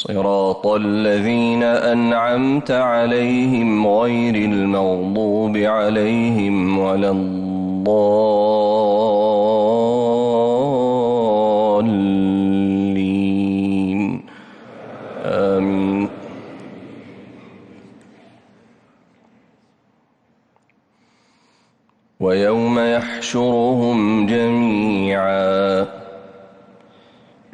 صراط الذين أنعمت عليهم غير المغضوب عليهم ولا الضالين. آمين. ويوم يحشرهم جميعا.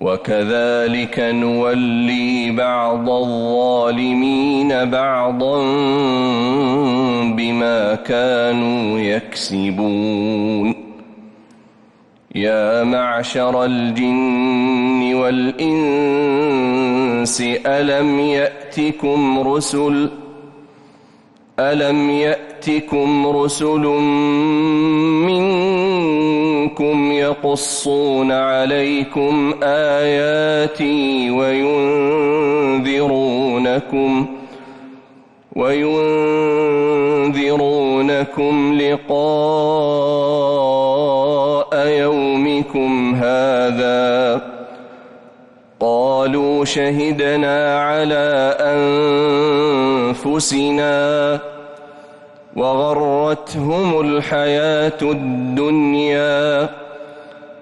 وكذلك نولي بعض الظالمين بعضا بما كانوا يكسبون. يا معشر الجن والإنس ألم يأتكم رسل؟ ألم يأتكم رسل منكم يقصون عليكم آياتي وينذرونكم وينذرونكم لقاء يومكم هذا قالوا شهدنا على أنفسنا وغرتهم الحياة الدنيا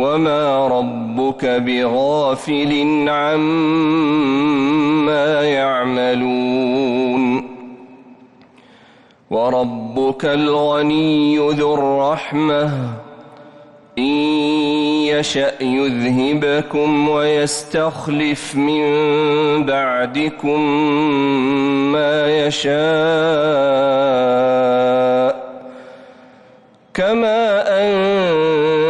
وما ربك بغافل عما يعملون وربك الغني ذو الرحمه إن يشأ يذهبكم ويستخلف من بعدكم ما يشاء كما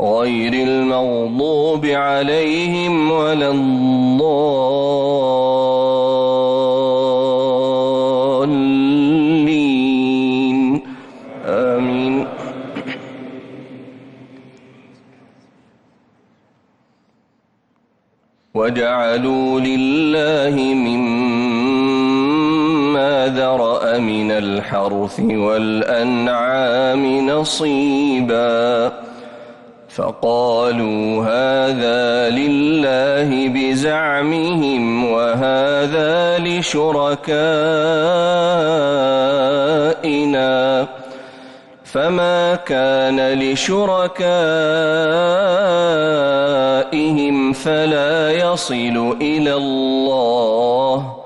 غير المغضوب عليهم ولا الضالين. آمين. وجعلوا لله مما ذرأ من الحرث والأنعام نصيباً. فقالوا هذا لله بزعمهم وهذا لشركائنا فما كان لشركائهم فلا يصل إلى الله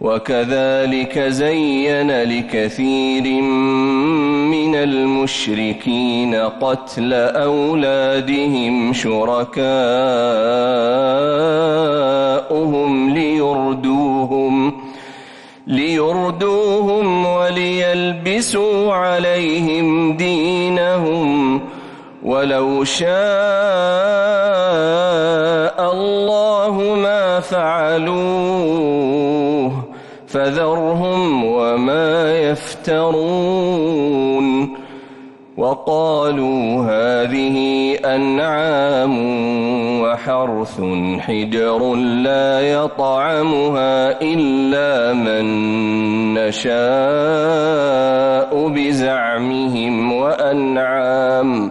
وكذلك زين لكثير من المشركين قتل أولادهم شركاؤهم ليردوهم ليردوهم وليلبسوا عليهم دينهم ولو شاء الله ما فعلوه فذرهم وما يفترون وقالوا هذه أنعام وحرث حجر لا يطعمها إلا من نشاء بزعمهم وأنعام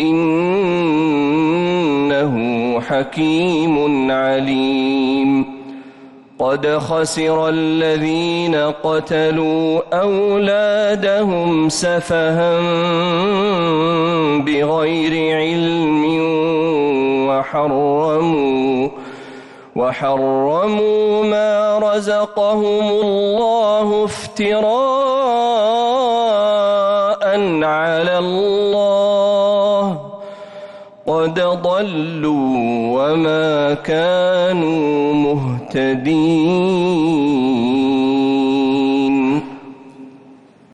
إنه حكيم عليم. قد خسر الذين قتلوا أولادهم سفها بغير علم وحرموا وحرموا ما رزقهم الله افتراء على الله قد ضلوا وما كانوا مهتدين